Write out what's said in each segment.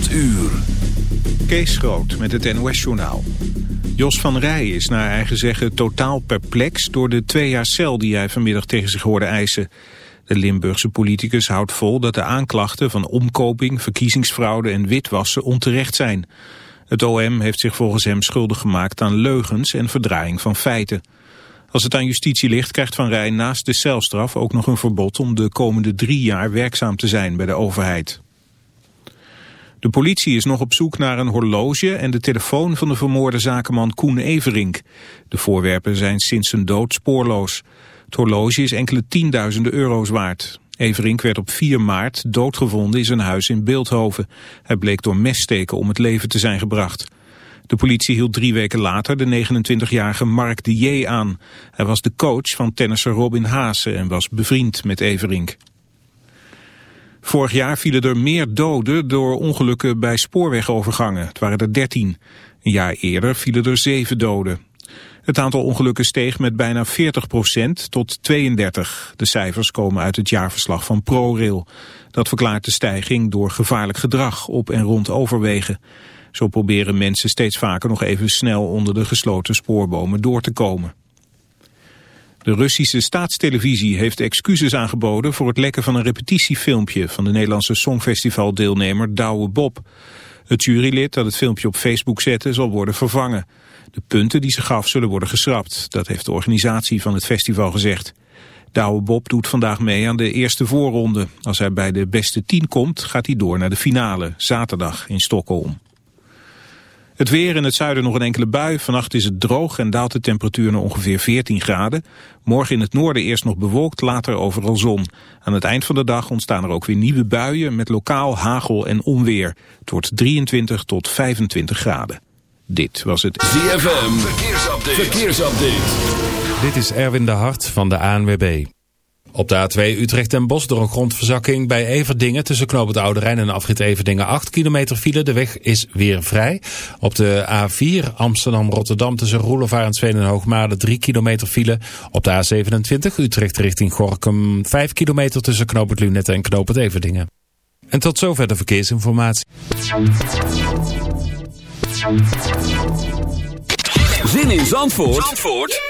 8 uur. Kees Groot met het NOS-journaal. Jos van Rij is naar eigen zeggen totaal perplex... door de twee jaar cel die hij vanmiddag tegen zich hoorde eisen. De Limburgse politicus houdt vol dat de aanklachten van omkoping... verkiezingsfraude en witwassen onterecht zijn. Het OM heeft zich volgens hem schuldig gemaakt aan leugens... en verdraaiing van feiten. Als het aan justitie ligt krijgt Van Rij naast de celstraf ook nog een verbod... om de komende drie jaar werkzaam te zijn bij de overheid. De politie is nog op zoek naar een horloge en de telefoon van de vermoorde zakenman Koen Everink. De voorwerpen zijn sinds zijn dood spoorloos. Het horloge is enkele tienduizenden euro's waard. Everink werd op 4 maart doodgevonden in zijn huis in Beeldhoven. Hij bleek door messteken om het leven te zijn gebracht. De politie hield drie weken later de 29-jarige Mark de J. aan. Hij was de coach van tennisser Robin Haase en was bevriend met Everink. Vorig jaar vielen er meer doden door ongelukken bij spoorwegovergangen. Het waren er 13. Een jaar eerder vielen er 7 doden. Het aantal ongelukken steeg met bijna 40% tot 32. De cijfers komen uit het jaarverslag van ProRail. Dat verklaart de stijging door gevaarlijk gedrag op en rond overwegen. Zo proberen mensen steeds vaker nog even snel onder de gesloten spoorbomen door te komen. De Russische staatstelevisie heeft excuses aangeboden voor het lekken van een repetitiefilmpje van de Nederlandse Songfestival-deelnemer Douwe Bob. Het jurylid dat het filmpje op Facebook zette zal worden vervangen. De punten die ze gaf zullen worden geschrapt, dat heeft de organisatie van het festival gezegd. Douwe Bob doet vandaag mee aan de eerste voorronde. Als hij bij de beste tien komt, gaat hij door naar de finale, zaterdag in Stockholm. Het weer in het zuiden nog een enkele bui. Vannacht is het droog en daalt de temperatuur naar ongeveer 14 graden. Morgen in het noorden eerst nog bewolkt, later overal zon. Aan het eind van de dag ontstaan er ook weer nieuwe buien met lokaal hagel en onweer. Het wordt 23 tot 25 graden. Dit was het ZFM Verkeersupdate. Verkeersupdate. Dit is Erwin de Hart van de ANWB. Op de A2 Utrecht en Bos door een grondverzakking bij Everdingen tussen Knoop het Oude Rijn en afrit Everdingen 8 kilometer file. De weg is weer vrij. Op de A4 Amsterdam-Rotterdam tussen Roelevaar en Zween en Hoogmade 3 kilometer file. Op de A27 Utrecht richting Gorkum 5 kilometer tussen Knoop het Lunette en Knoop het Everdingen. En tot zover de verkeersinformatie. Zin in Zandvoort, Zandvoort?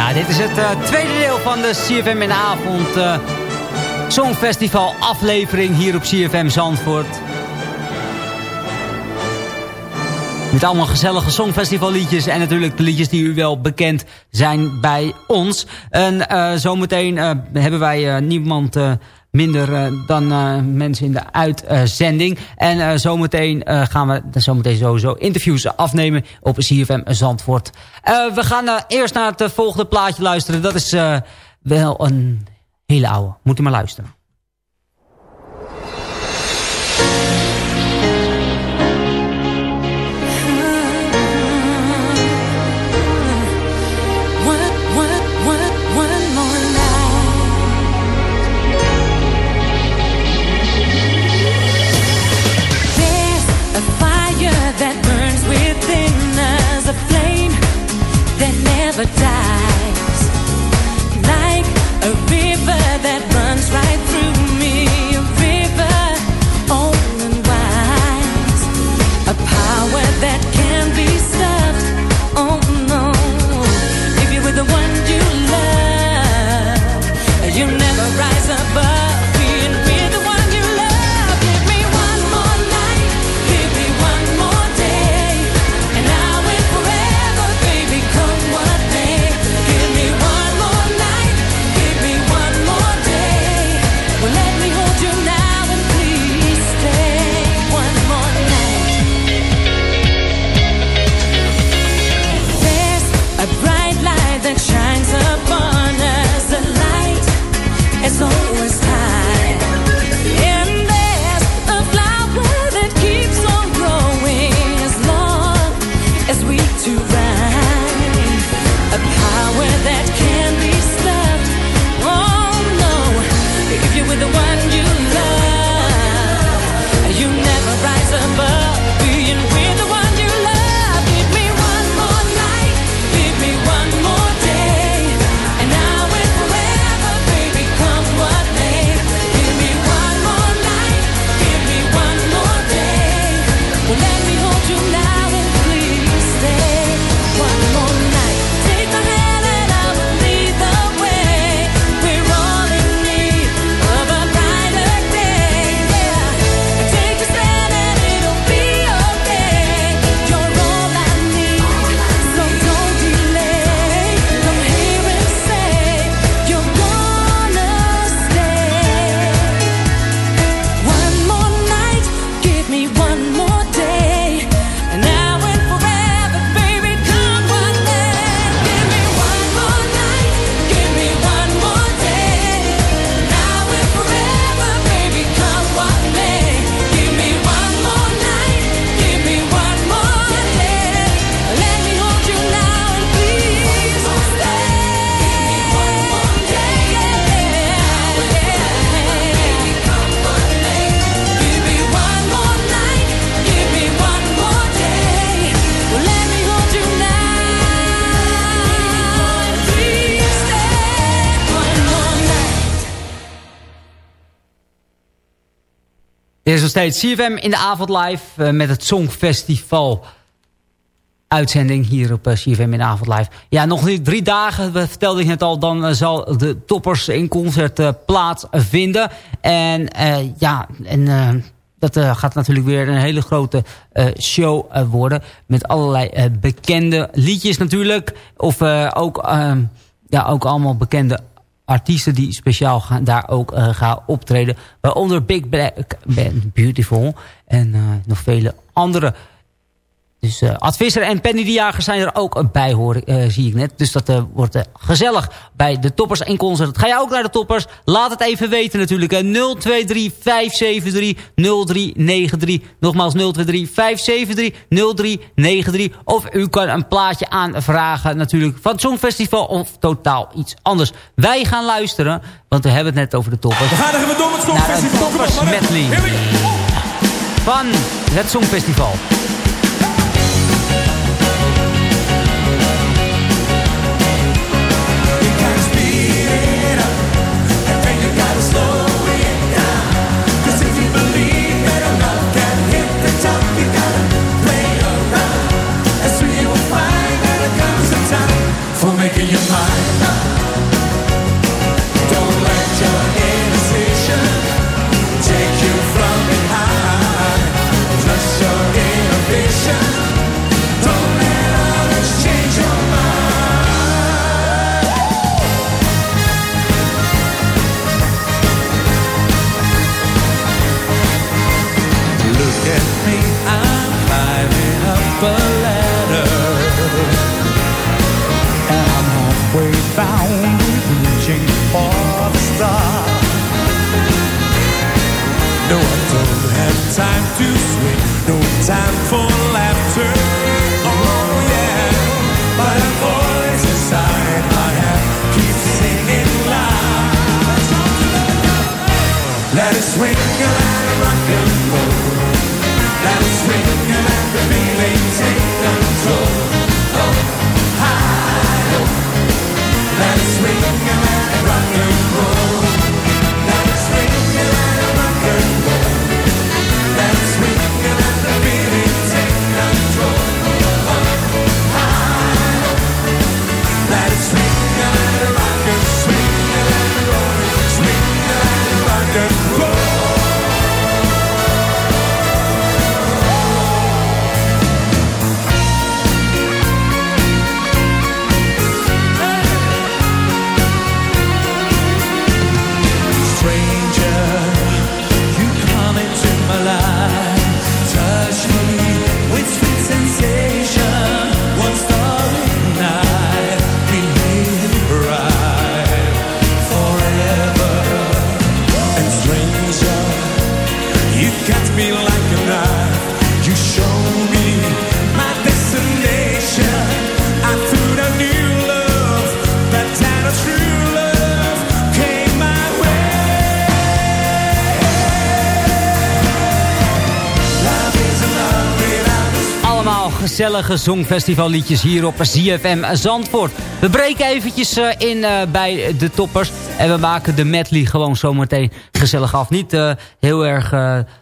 Ja, dit is het uh, tweede deel van de CFM in de avond uh, Songfestival aflevering hier op CFM Zandvoort. Met allemaal gezellige Songfestival liedjes en natuurlijk de liedjes die u wel bekend zijn bij ons. En uh, zometeen hebben wij niemand minder uh, dan uh, mensen in de uitzending. en uh, zometeen gaan we zometeen sowieso interviews afnemen op CFM Zandvoort. we gaan eerst naar het volgende plaatje luisteren. Dat is wel een hele oude. Moet u maar luisteren. Steeds CFM in de avond live uh, met het Songfestival uitzending hier op uh, CFM in de avond live. Ja, nog niet drie dagen, vertelde ik net al, dan uh, zal de toppers in concert plaatsvinden. En ja, en dat gaat natuurlijk weer een hele grote show worden. Met allerlei bekende liedjes natuurlijk. Of ook, ja, ook allemaal bekende artiesten die speciaal gaan, daar ook uh, gaan optreden. Waaronder Big Black Band Beautiful en uh, nog vele andere dus uh, Advisser en Penny de Jager zijn er ook bij, hoor, uh, zie ik net. Dus dat uh, wordt gezellig bij de toppers en concert. Ga je ook naar de toppers? Laat het even weten natuurlijk. 023 573 0393. Nogmaals 023 573 0393. Of u kan een plaatje aanvragen natuurlijk van het Songfestival of totaal iets anders. Wij gaan luisteren, want we hebben het net over de toppers. We gaan er even door met het Songfestival. Naar toppers medley van het Songfestival. making you mine. of a star No, I don't have time to swing. No time for laughter. Gezellige zongfestivalliedjes hier op ZFM Zandvoort. We breken eventjes uh, in uh, bij de toppers. En we maken de medley gewoon zometeen gezellig af. Niet uh, heel erg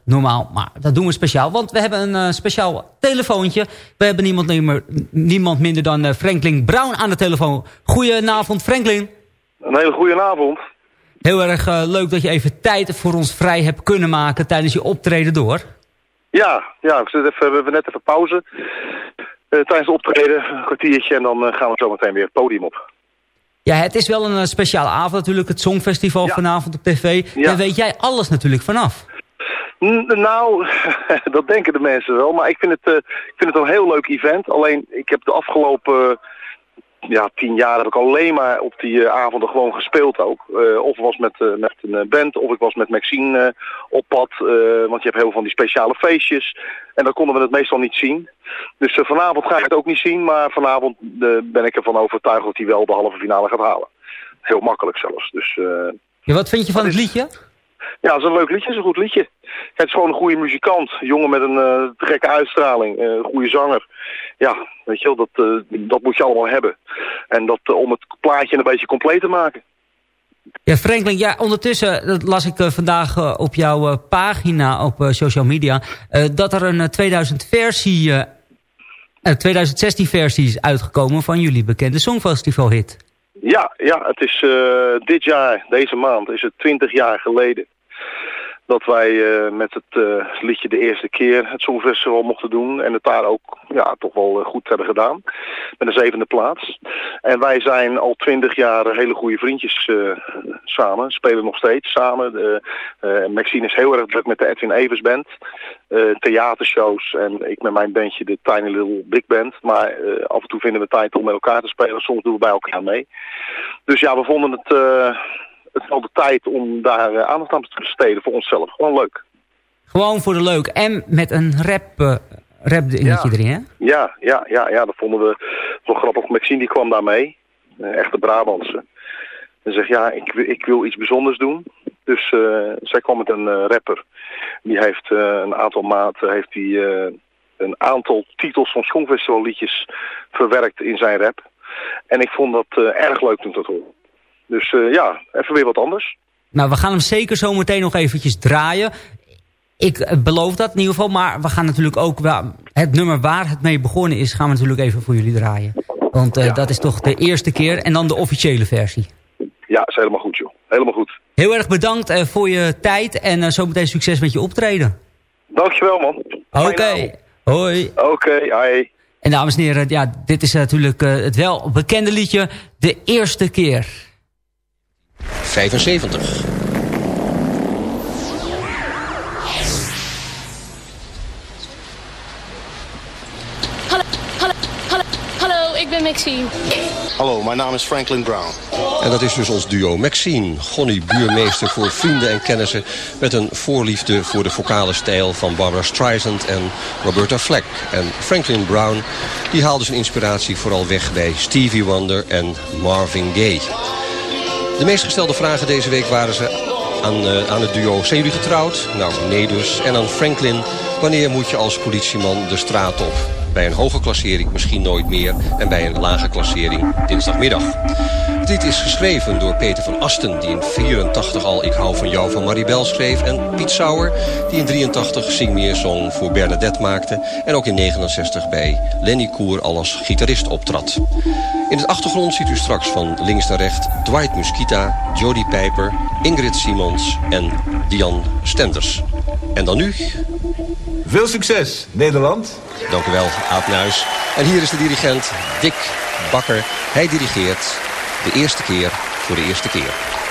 normaal, maar dat doen we speciaal. Want we hebben een speciaal telefoontje. We hebben niemand, meer, niemand minder dan Franklin Brown aan de telefoon. Goedenavond Franklin. Een hele goede avond. Heel erg leuk dat je even tijd voor ons vrij hebt kunnen maken tijdens je optreden door. Ja, ja zit even, we hebben net even pauze. Uh, tijdens het optreden, een kwartiertje en dan uh, gaan we zo meteen weer het podium op. Ja, het is wel een uh, speciale avond natuurlijk, het Songfestival ja. vanavond op tv. Ja. Daar weet jij alles natuurlijk vanaf. N nou, dat denken de mensen wel, maar ik vind, het, ik vind het een heel leuk event. Alleen, ik heb de afgelopen ja, tien jaar heb ik alleen maar op die uh, avonden gewoon gespeeld ook. Uh, of was met, uh, met een band, of ik was met Maxine op pad. want je hebt heel veel van die speciale feestjes. En dan konden we het meestal niet zien. Dus vanavond ga ik het ook niet zien. Maar vanavond ben ik ervan overtuigd dat hij wel de halve finale gaat halen. Heel makkelijk zelfs. Dus, ja, wat vind je van het liedje? Ja, het is een leuk liedje, het is een goed liedje. Het is gewoon een goede muzikant. Jongen met een uh, gekke uitstraling. Uh, een goede zanger. Ja, weet je wel, dat, uh, dat moet je allemaal hebben. En dat om het plaatje een beetje compleet te maken. Ja, Franklin, ja, ondertussen dat las ik vandaag op jouw pagina op social media... dat er een 2000 versie, 2016 versie is uitgekomen van jullie bekende Songfestival hit. Ja, ja, het is dit jaar, deze maand, is het 20 jaar geleden dat wij uh, met het uh, liedje de eerste keer het Songfestival mochten doen. En het daar ook ja, toch wel uh, goed hebben gedaan. Met een zevende plaats. En wij zijn al twintig jaar hele goede vriendjes samen. Spelen nog steeds samen. Maxine is heel erg druk met de Edwin Evers Band. theatershows en ik met mijn bandje de Tiny Little Big Band. Maar af en toe vinden we tijd om met elkaar te spelen. Soms doen we bij elkaar mee. Dus ja, we vonden het het is al de tijd om daar uh, aandacht aan te besteden voor onszelf. Gewoon leuk. Gewoon voor de leuk. En met een rap, uh, rap dingetje erin, hè? Ja, ja, ja, ja, dat vonden we zo grappig. Maxine die kwam daar mee. Uh, echte Brabantse. En zegt, ja, ik, ik wil iets bijzonders doen. Dus uh, zij kwam met een rapper. Die heeft een aantal maten, heeft die, een aantal titels van Songfestival liedjes verwerkt in zijn rap. En ik vond dat erg leuk toen dat hoorde. Dus uh, ja, even weer wat anders. Nou, we gaan hem zeker zo meteen nog eventjes draaien. Ik eh, beloof dat in ieder geval, maar we gaan natuurlijk ook... Wel, het nummer waar het mee begonnen is, gaan we natuurlijk even voor jullie draaien. Want uh, ja. dat is toch de eerste keer en dan de officiële versie. Ja, is helemaal goed joh. Helemaal goed. Heel erg bedankt uh, voor je tijd en uh, zo meteen succes met je optreden. Dankjewel man. Oké, okay. hoi. Oké, okay, hi. En dames en heren, ja, dit is natuurlijk het wel bekende liedje De Eerste Keer. 75. Hallo, hallo, hallo, hallo, ik ben Maxine. Hallo, mijn naam is Franklin Brown. En dat is dus ons duo Maxine, Gonnie buurmeester voor vrienden en kennissen... met een voorliefde voor de vocale stijl van Barbara Streisand en Roberta Fleck. En Franklin Brown die haalde zijn inspiratie vooral weg bij Stevie Wonder en Marvin Gaye. De meest gestelde vragen deze week waren ze aan, uh, aan het duo. Zijn jullie getrouwd? Nou, nee dus. En aan Franklin. Wanneer moet je als politieman de straat op? Bij een hoge klassering misschien nooit meer. En bij een lage klassering dinsdagmiddag. Dit is geschreven door Peter van Asten... die in 84 al Ik hou van jou van Maribel schreef... en Piet Sauer, die in 83 Sing Meer Song voor Bernadette maakte... en ook in 69 bij Lenny Koer al als gitarist optrad. In het achtergrond ziet u straks van links naar rechts... Dwight Muskita, Jody Pijper, Ingrid Simons en Dian Stenders. En dan nu... Veel succes, Nederland. Dank u wel, Aap Nuis. En hier is de dirigent Dick Bakker. Hij dirigeert de eerste keer voor de eerste keer.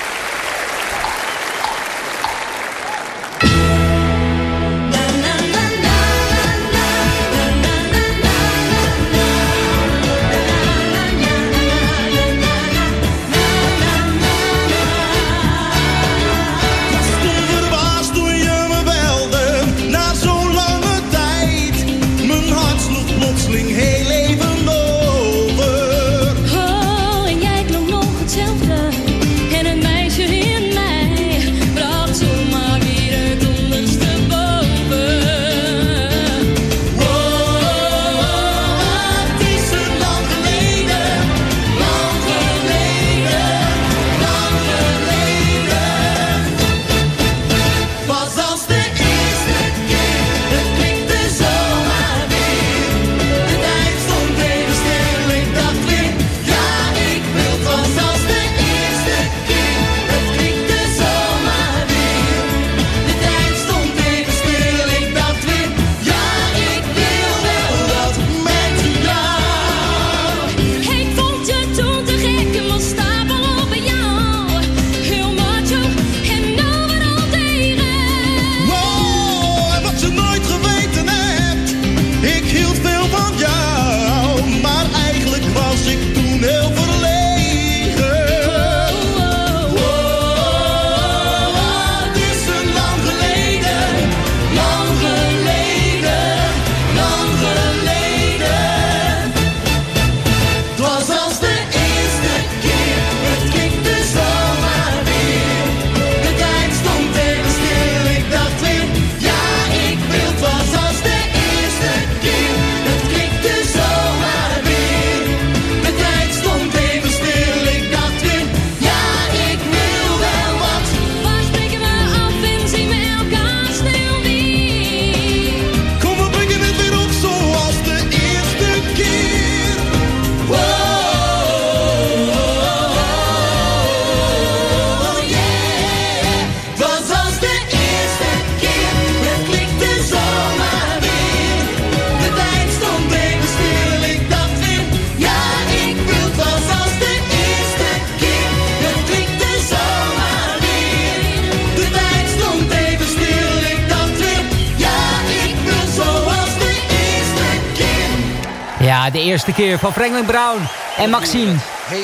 De eerste keer van Franklin Brown en Maxime.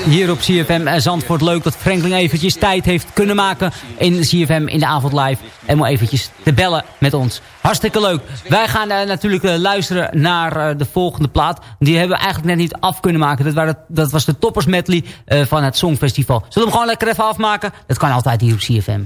Hier op CFM Zandvoort. Leuk dat Franklin eventjes tijd heeft kunnen maken in CFM in de avond live. En om eventjes te bellen met ons. Hartstikke leuk. Wij gaan uh, natuurlijk uh, luisteren naar de volgende plaat. Die hebben we eigenlijk net niet af kunnen maken. Dat, dat was de toppers medley van het Songfestival. Zullen we hem gewoon lekker even afmaken? Dat kan altijd hier op CFM.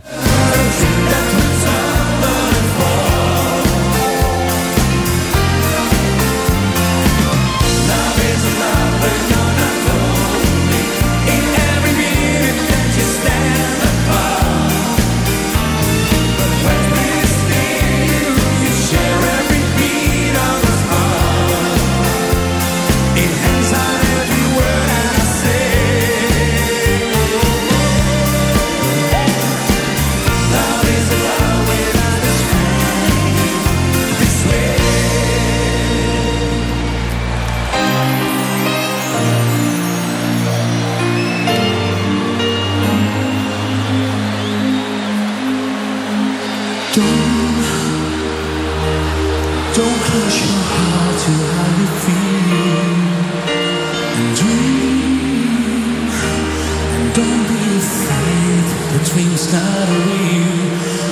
it's not real.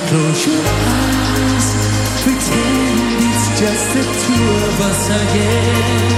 Close your eyes, pretend it's just the two of us again.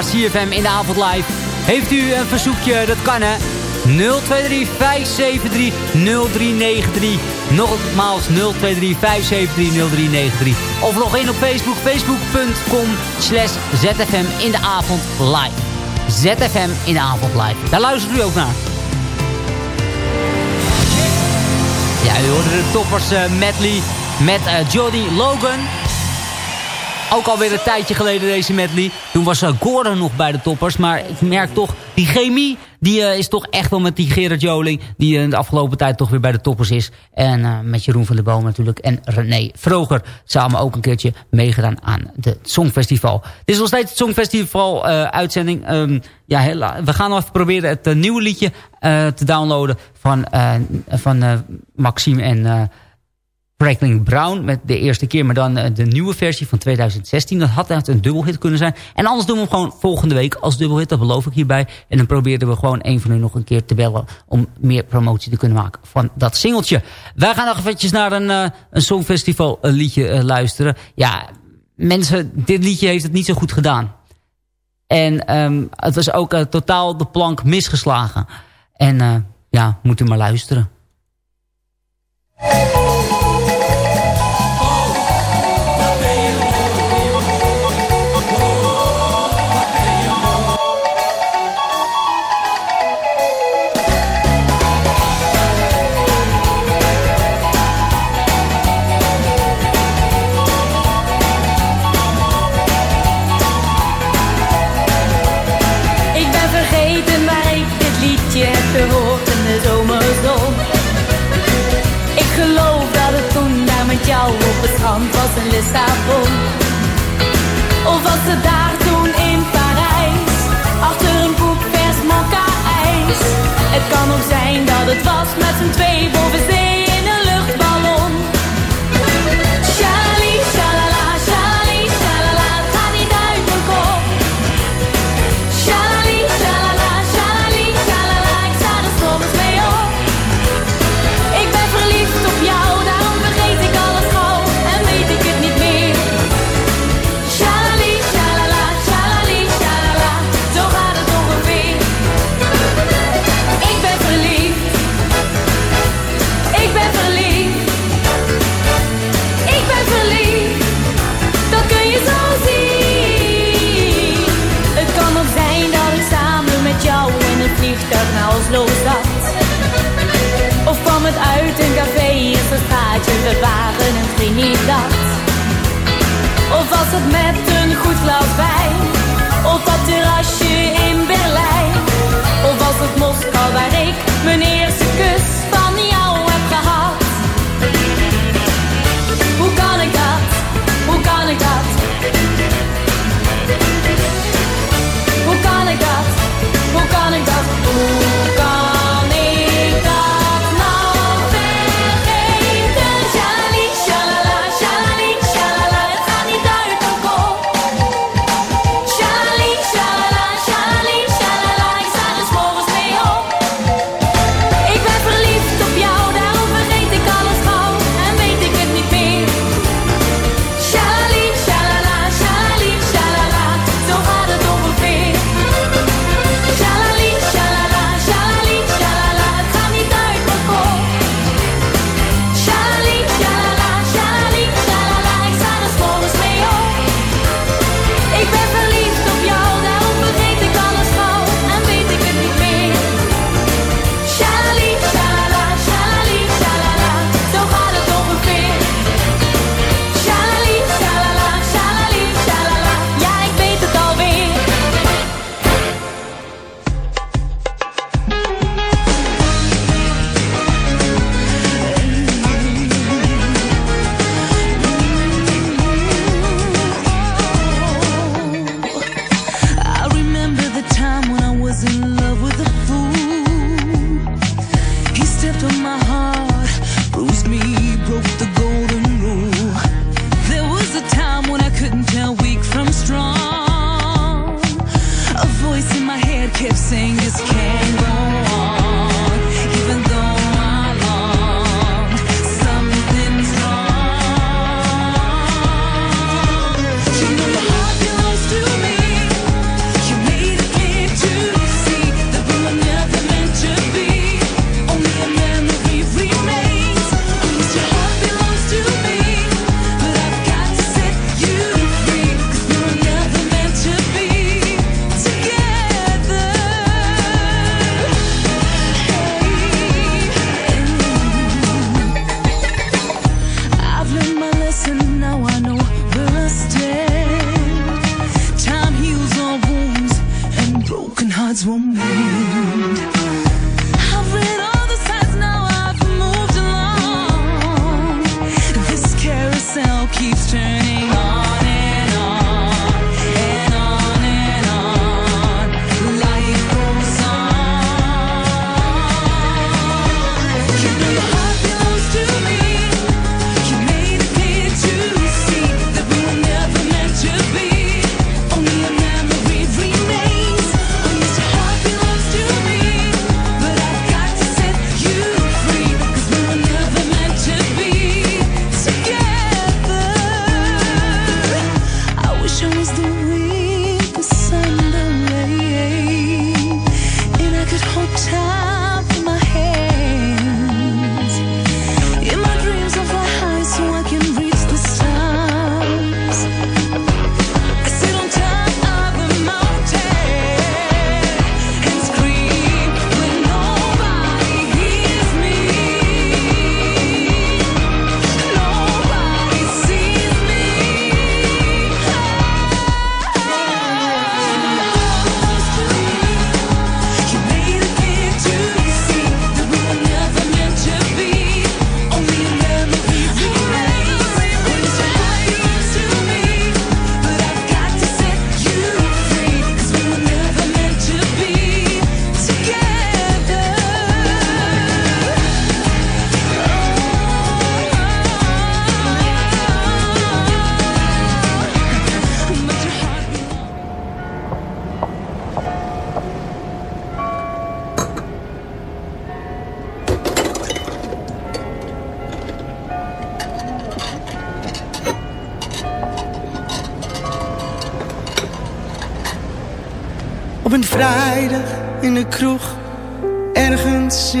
Naar CFM in de avond live. Heeft u een verzoekje, dat kan hè. 023 573 0393. Nogmaals 023 573 0393. Of log in op Facebook, facebook.com slash ZFM in de avond live. ZFM in de avond live. Daar luistert u ook naar. Ja, u hoorde de toppers uh, medley met uh, Jody Logan. Ook alweer een tijdje geleden deze medley. Toen was uh, Gordon nog bij de toppers. Maar ik merk toch, die chemie die, uh, is toch echt wel met die Gerard Joling... die uh, de afgelopen tijd toch weer bij de toppers is. En met Jeroen van der Boom natuurlijk. En René Vroger samen ook een keertje meegedaan aan het Songfestival. Dit is nog steeds het Songfestival uitzending. Um, ja, we gaan nog even proberen het nieuwe liedje te downloaden... van, van Maxime en... Franklin Brown met de eerste keer, maar dan de nieuwe versie van 2016. Dat had echt een dubbelhit kunnen zijn. En anders doen we hem gewoon volgende week als dubbelhit, dat beloof ik hierbij. En dan proberen we gewoon een van u nog een keer te bellen om meer promotie te kunnen maken van dat singeltje. Wij gaan nog eventjes naar een, uh, een songfestival liedje uh, luisteren. Ja, mensen, dit liedje heeft het niet zo goed gedaan. En um, het was ook totaal de plank misgeslagen. En ja, moet u maar luisteren. Het daar toen in Parijs, achter een koep vers mokka ijs. Het kan ook zijn dat het was met z'n twee boven zee.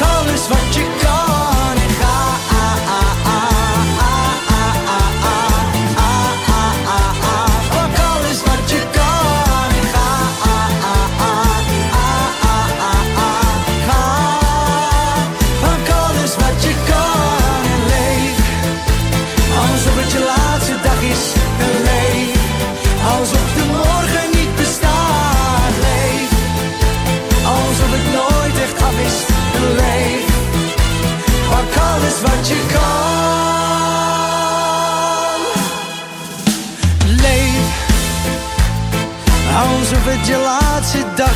Pak alles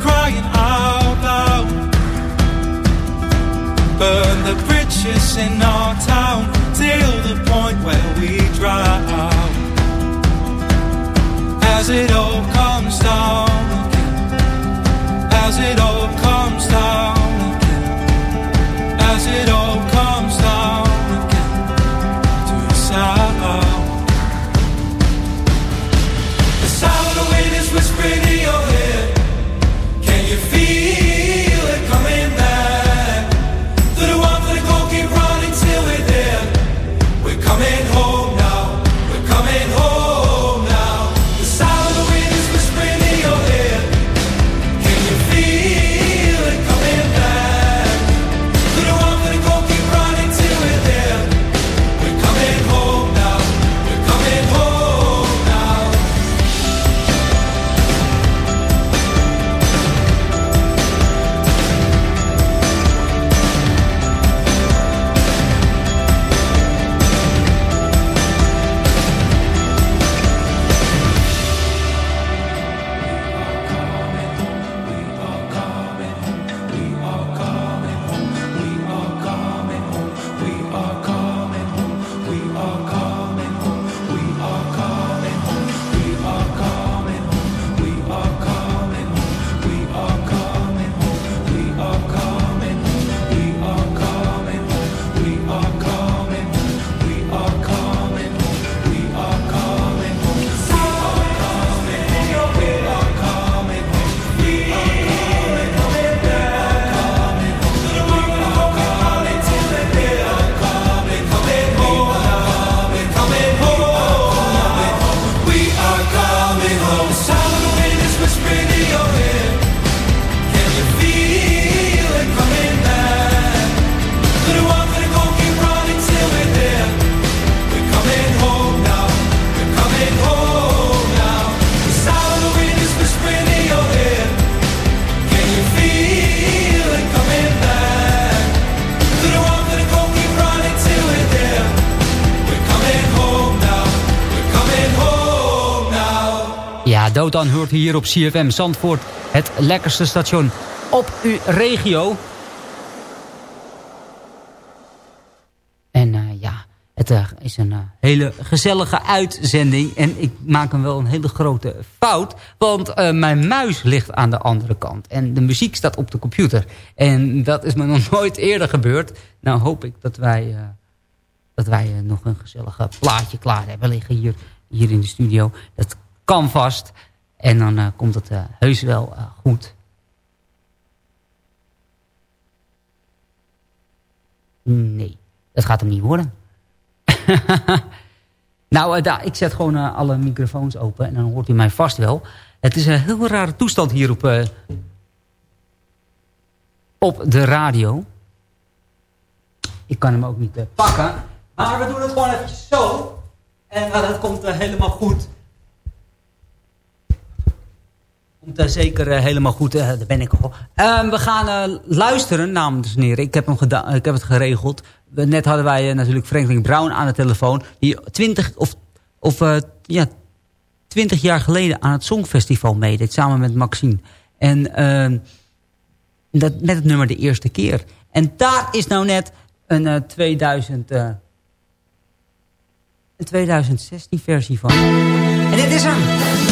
Crying out loud. Burn the bridges in our town till the point where we drown. As it all comes down. As it all Dotan hoort hier op CFM Zandvoort. Het lekkerste station op uw regio. En eh, ja, het eh, is een eh, hele gezellige uitzending. En ik maak hem wel een hele grote fout. Want mijn muis ligt aan de andere kant. En de muziek staat op de computer. En dat is me nog nooit eerder gebeurd. Nou hoop ik dat wij, dat wij nog een gezellig plaatje klaar hebben liggen hier, hier in de studio. Dat kan vast. En dan eh, komt het eh, heus wel eh, goed. Nee, dat gaat hem niet worden. nou, ik zet gewoon alle microfoons open en dan hoort u mij vast wel. Het is een heel rare toestand hier op, op de radio. Ik kan hem ook niet pakken. Maar we doen het gewoon eventjes zo. En dat komt helemaal goed. Komt eh, zeker eh, helemaal goed. daar ben ik al. Ehm, we gaan eh, luisteren, dames en heren. Ik heb, hem ik heb het geregeld. Net hadden wij eh, natuurlijk Franklin Brown aan de telefoon. Die 20 of, of ja, 20 jaar geleden aan het Songfestival meedeed. Samen met Maxine. En ehm, dat, met het nummer de eerste keer. En daar is nou net een, eh, 2000, eh, een 2016 versie van. En dit is hem.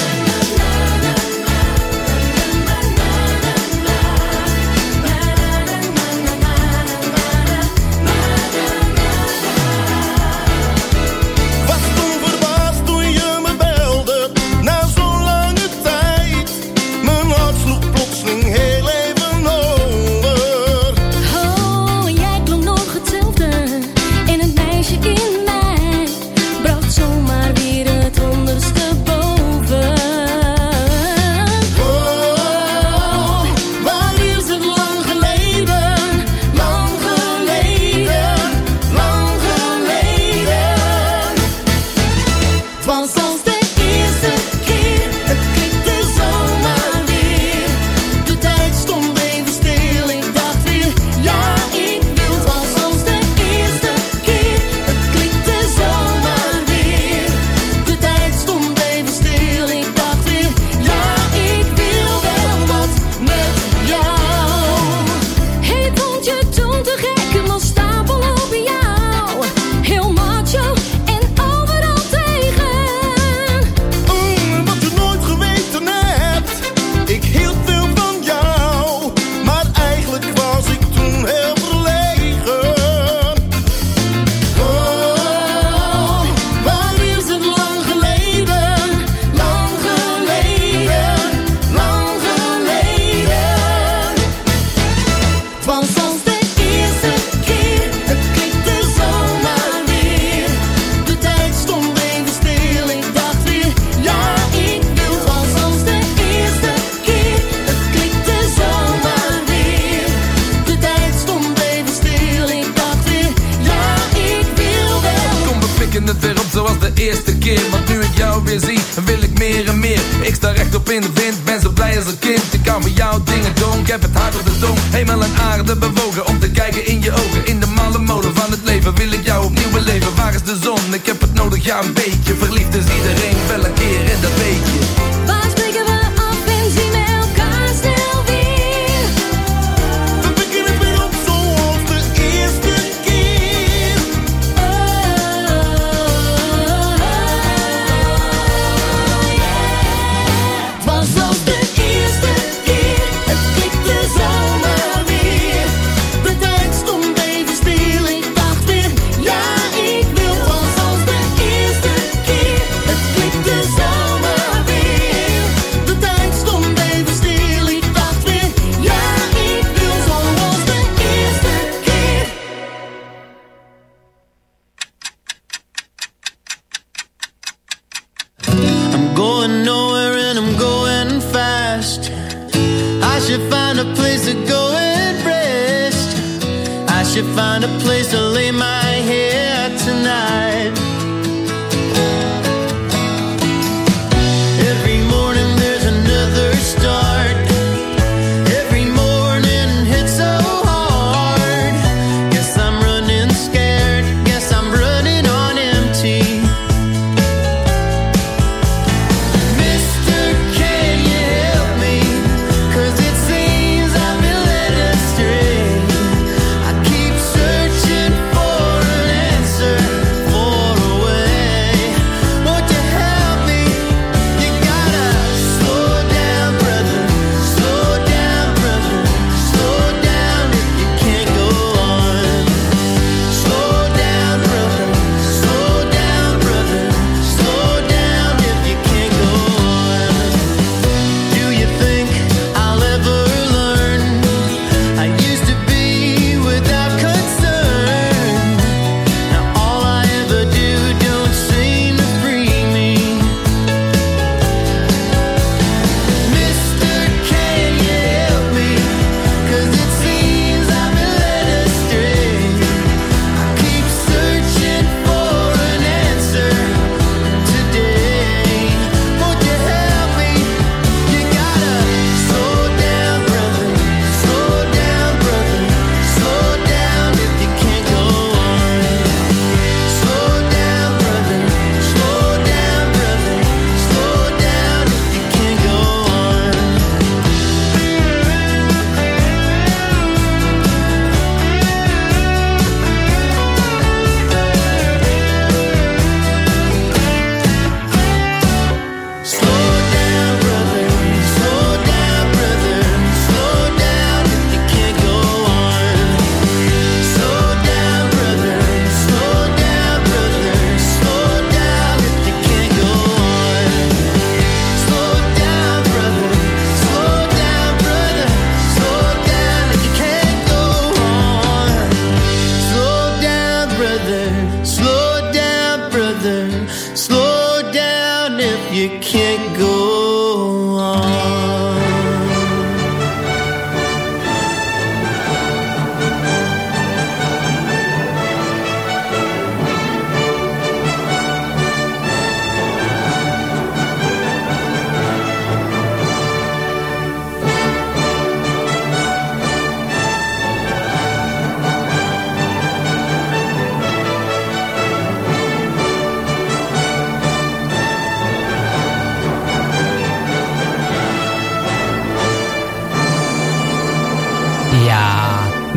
meer en meer. Ik sta rechtop in de wind, ben zo blij als een kind. Ik kan met jou dingen doen, ik heb het hart op de tong. Helemaal en aarde bewogen, om te kijken in je ogen. In de malle molen van het leven, wil ik jou opnieuw beleven. Waar is de zon? Ik heb het nodig, ja een beetje Verliefd is iedereen.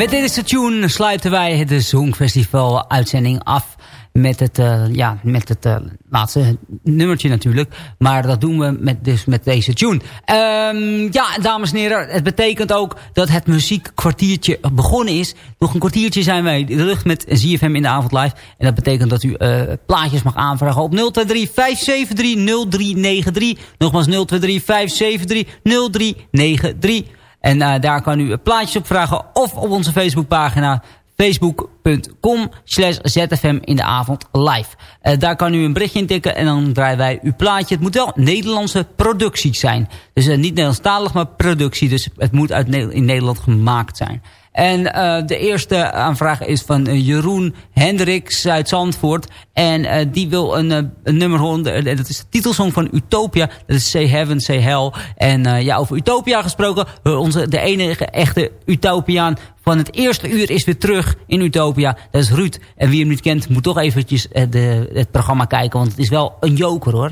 Met deze tune sluiten wij de Songfestival uitzending af. Met het, eh, ja, met het eh, laatste nummertje natuurlijk. Maar dat doen we met, dus met deze tune. Ehm, ja, dames en heren, het betekent ook dat het muziekkwartiertje begonnen is. Nog een kwartiertje zijn wij de lucht met ZFM in de avond live. En dat betekent dat u eh, plaatjes mag aanvragen op 023 573 0393. Nogmaals 023 573 0393. En eh, daar kan u plaatjes op vragen of op onze Facebookpagina facebook.com slash zfm in de avond live. Eh, daar kan u een berichtje in tikken en dan draaien wij uw plaatje. Het moet wel Nederlandse productie zijn. Dus eh, niet Nederlandstalig, maar productie. Dus het moet uit, in Nederland gemaakt zijn. En eh, de eerste aanvraag is van eh, Jeroen Hendricks uit Zandvoort. En eh, die wil een, een nummer eh, dat is de titelsong van Utopia. Dat is Say Heaven, Say Hell. En ja, over Utopia gesproken. onze, de enige echte Utopiaan van het eerste uur is weer terug in Utopia. Dat is Ruud. En wie hem niet kent, moet toch eventjes de, het programma kijken. Want het is wel een joker hoor.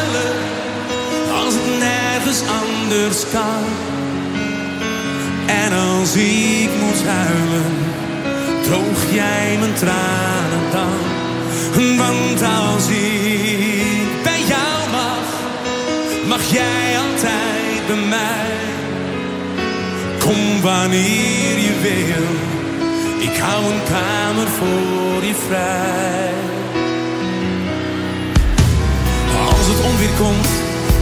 nergens anders kan? En als ik moet huilen, droog jij mijn tranen dan. Want als ik bij jou mag, mag jij altijd bij mij. Kom wanneer je wil, ik hou een kamer voor je vrij. Als het onweer komt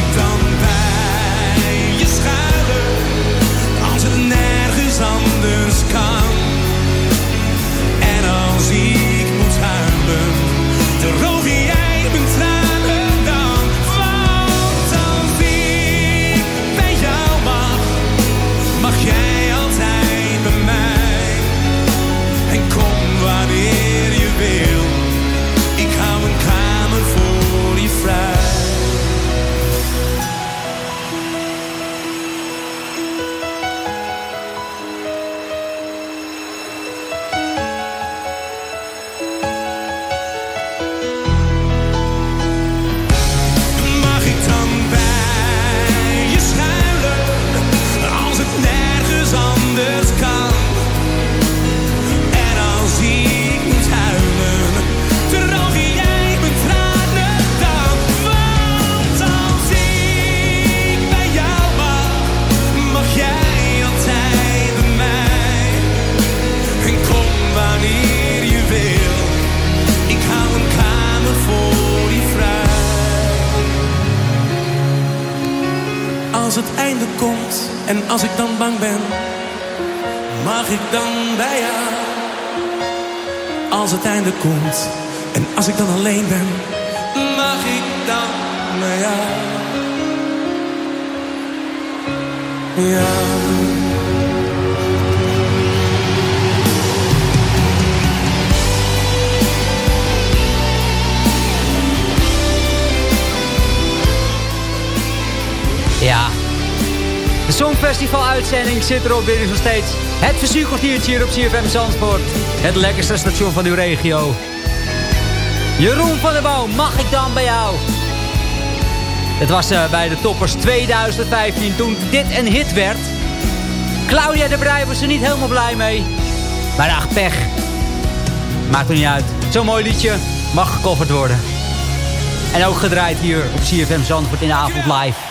ik komt en als ik dan alleen ben, mag ik dan bij jou? Ja. De Songfestival-uitzending zit erop weer nog steeds. Het verzuurkwartiertje hier op CFM Zandvoort. Het lekkerste station van uw regio. Jeroen van der Boom, mag ik dan bij jou? Het was eh, bij de toppers 2015 toen dit een hit werd. Claudia de Brij was er niet helemaal blij mee. Maar ach, pech. Maakt er niet uit. Zo'n mooi liedje mag gecoverd worden. En ook gedraaid hier op CFM Zandvoort in de avond live.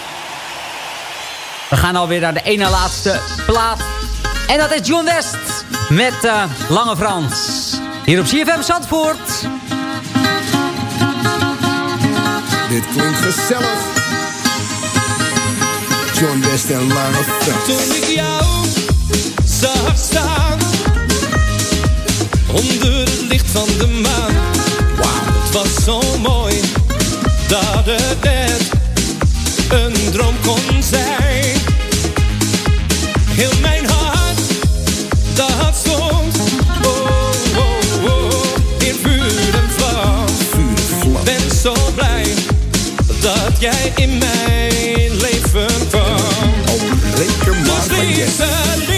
We gaan alweer naar de ene laatste plaat. En dat is John West met eh, Lange Frans. Hier op CFM Zandvoort. Dit klinkt gezellig. John West en Lange Frans. Toen ik jou zag staan onder het licht van de maan. Wauw, het was zo mooi dat het net een droom kon zijn. Jij in mijn leven kwam. Reken maar Dus van yes.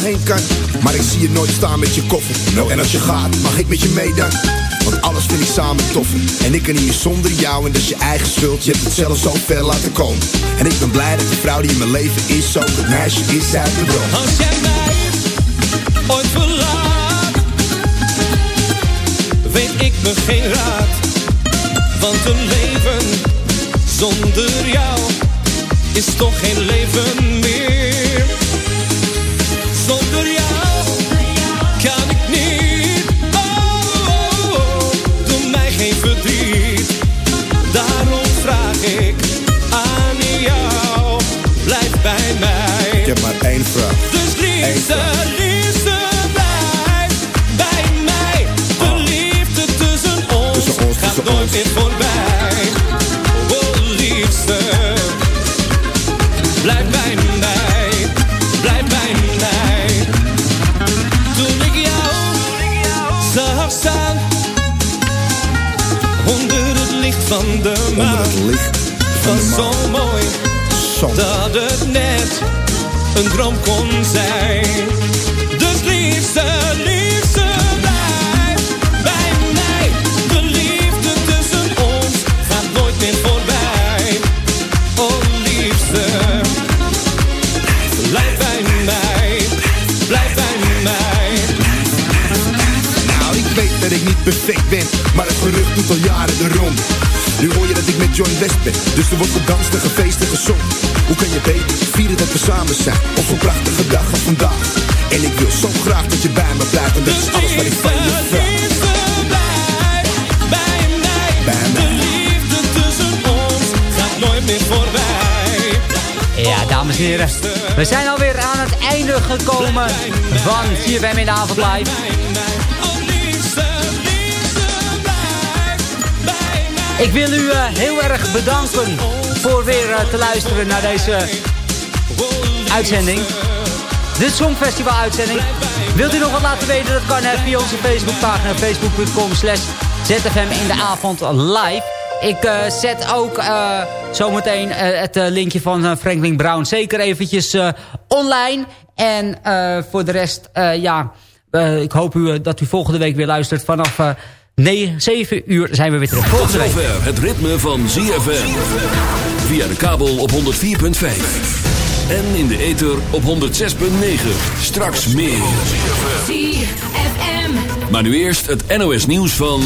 Heen kan. Maar ik zie je nooit staan met je koffer. Nou, en als je gaat, mag ik met je mee? Want alles vind ik samen toffer. En ik kan niet zonder jou en dat je eigen schuld. Je hebt het zelf zo ver laten komen. En ik ben blij dat de vrouw die in mijn leven is ook het meisje is uit de droom. Als jij mij ooit verlaat, weet ik me geen raad. Want een leven zonder jou is toch geen leven meer. Zonder jou kan ik niet oh. Doe mij geen verdriet. Daarom vraag ik aan jou. Blijf bij mij. Ja, maar één vraag. De Vriezer is. Bij mij. De liefde tussen ons. Gaat nooit in voorbij. Het licht van de maan. was zo mooi, dat het net een droom kon zijn. Dus liefste, liefste, ik niet perfect ben, maar het gerucht doet al jaren de rond. Nu hoor je dat ik met Johnny West ben, dus er wordt gedanst en gefeest en gezongen. Hoe kan je beter vieren dat we samen zijn, op zo'n prachtige dag als vandaag. En ik wil zo graag dat je bij me blijft, en dat is alles wat ik van je vraag. Bij mij, de liefde tussen ons gaat nooit meer voorbij. Ja, dames en heren. We zijn alweer aan het einde gekomen van CFM in de avond live. Ik wil u eh, heel erg bedanken voor weer eh, te luisteren naar deze uitzending. De Songfestival uitzending. Wilt u nog wat laten weten? Dat kan hè, via onze Facebookpagina. Facebook.com slash in de avond live. Ik eh, zet ook zometeen het linkje van Franklin Brown zeker eventjes online. En voor de rest, ja, ik hoop u, dat u volgende week weer luistert. Vanaf 9, 7 uur zijn we weer terug. Tot Volgende week. zover het ritme van ZFM. Via de kabel op 104.5. En in de ether op 106.9. Straks meer. ZFM. Maar nu eerst het NOS nieuws van...